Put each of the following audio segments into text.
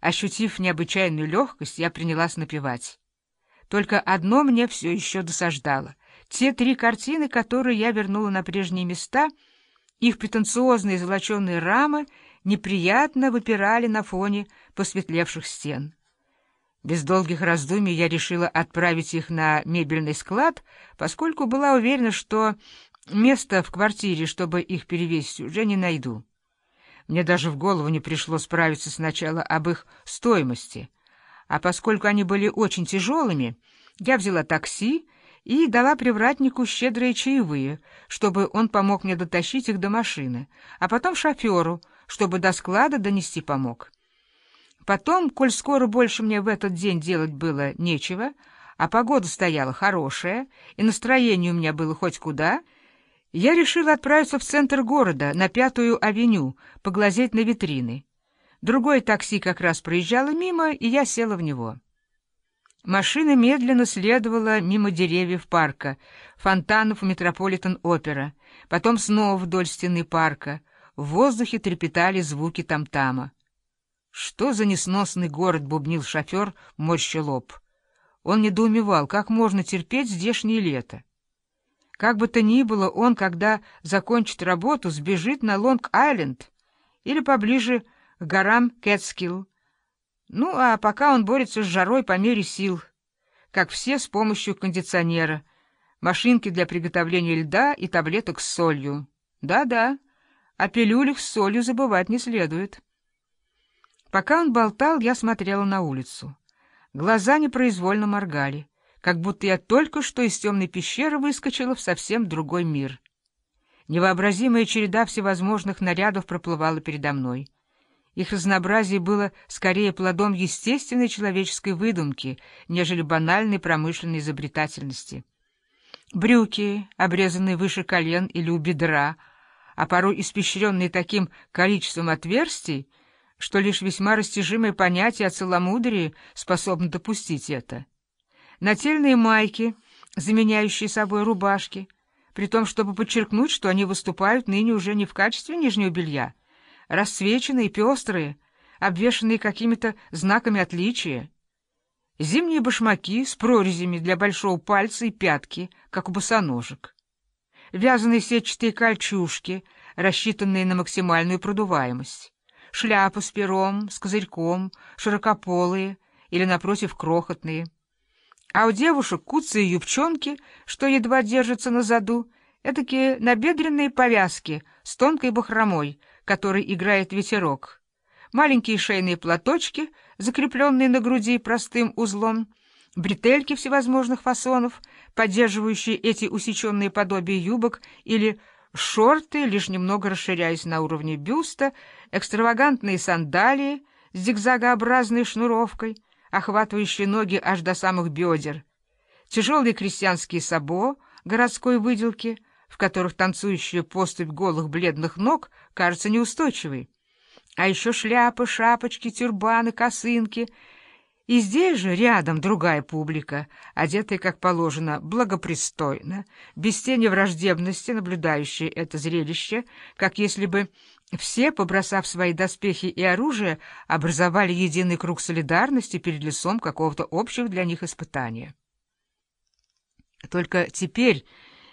Ощутив необычайную легкость, я принялась напевать. Только одно мне все еще досаждало. Те три картины, которые я вернула на прежние места, их претенциозные золоченые рамы неприятно выпирали на фоне посветлевших стен. Без долгих раздумий я решила отправить их на мебельный склад, поскольку была уверена, что места в квартире, чтобы их перевесить, уже не найду. Мне даже в голову не пришло справиться сначала об их стоимости, а поскольку они были очень тяжелыми, я взяла такси и дала привратнику щедрые чаевые, чтобы он помог мне дотащить их до машины, а потом шоферу, чтобы до склада донести помог. Потом, коль скоро больше мне в этот день делать было нечего, а погода стояла хорошая, и настроение у меня было хоть куда, я решила отправиться в центр города, на Пятую авеню, поглазеть на витрины. Другое такси как раз проезжало мимо, и я села в него. Машина медленно следовала мимо деревьев парка, фонтанов Метрополитен-опера, потом снова вдоль стены парка. В воздухе трепетали звуки там-тама. Что за несносный город бубнил шофер, морща лоб. Он недоумевал, как можно терпеть здешнее лето. Как бы то ни было, он, когда закончит работу, сбежит на Лонг-Айленд или поближе к горам Кэтскилл. Ну, а пока он борется с жарой по мере сил, как все с помощью кондиционера, машинки для приготовления льда и таблеток с солью. Да-да, о пилюлях с солью забывать не следует. Пока он болтал, я смотрела на улицу. Глаза непроизвольно моргали, как будто я только что из темной пещеры выскочила в совсем другой мир. Невообразимая череда всевозможных нарядов проплывала передо мной. Их разнообразие было скорее плодом естественной человеческой выдумки, нежели банальной промышленной изобретательности. Брюки, обрезанные выше колен или у бедра, а порой испещренные таким количеством отверстий, что лишь весьма растяжимое понятие о целомудрии способно допустить это. Нательные майки, заменяющие собой рубашки, при том, чтобы подчеркнуть, что они выступают ныне уже не в качестве нижнего белья, расцвеченные, пестрые, обвешанные какими-то знаками отличия. Зимние башмаки с прорезями для большого пальца и пятки, как у босоножек. Вязаные сетчатые кольчужки, рассчитанные на максимальную продуваемость шляпы с пером, с козырьком, широкополые или, напротив, крохотные. А у девушек куцые юбчонки, что едва держатся на заду, эдакие набедренные повязки с тонкой бахромой, которой играет ветерок, маленькие шейные платочки, закрепленные на груди простым узлом, бретельки всевозможных фасонов, поддерживающие эти усеченные подобия юбок или шорты, лишь немного расширяясь на уровне бюста, экстравагантные сандалии с зигзагообразной шнуровкой, охватывающие ноги аж до самых бедер, тяжелые крестьянские сабо городской выделки, в которых танцующая поступь голых бледных ног кажется неустойчивой, а еще шляпы, шапочки, тюрбаны, косынки — и здесь же рядом другая публика, одетая, как положено, благопристойно, без тени враждебности, наблюдающая это зрелище, как если бы все, побросав свои доспехи и оружие, образовали единый круг солидарности перед лицом какого-то общего для них испытания. Только теперь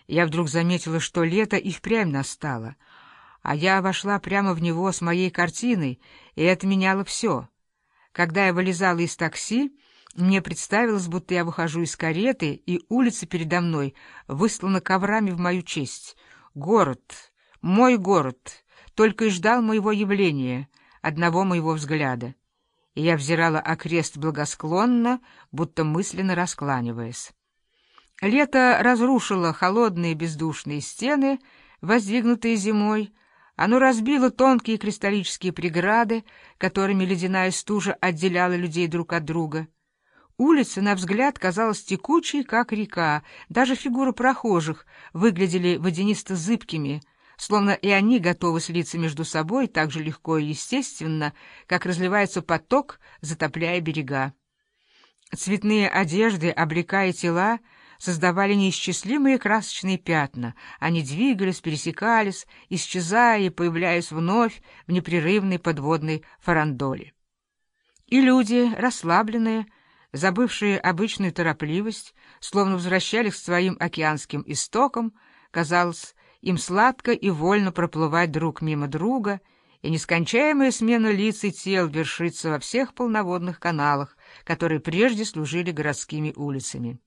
я вдруг заметила, что лето и впрямь настало, а я вошла прямо в него с моей картиной, и это меняло все — когда я вылезала из такси, мне представилось, будто я выхожу из кареты, и улица передо мной выслана коврами в мою честь. Город, мой город, только и ждал моего явления, одного моего взгляда. И я взирала окрест благосклонно, будто мысленно раскланиваясь. Лето разрушило холодные бездушные стены, воздвигнутые зимой, оно разбило тонкие кристаллические преграды, которыми ледяная стужа отделяла людей друг от друга. Улица, на взгляд, казалась текучей, как река. Даже фигуры прохожих выглядели водянисто-зыбкими, словно и они готовы слиться между собой так же легко и естественно, как разливается поток, затопляя берега. Цветные одежды, облекая тела, создавали неисчислимые красочные пятна. Они двигались, пересекались, исчезая и появляясь вновь в непрерывной подводной фарандоле. И люди, расслабленные, забывшие обычную торопливость, словно возвращались к своим океанским истокам, казалось, им сладко и вольно проплывать друг мимо друга, и нескончаемая смена лиц и тел вершится во всех полноводных каналах, которые прежде служили городскими улицами.